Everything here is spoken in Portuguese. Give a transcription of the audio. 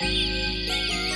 Música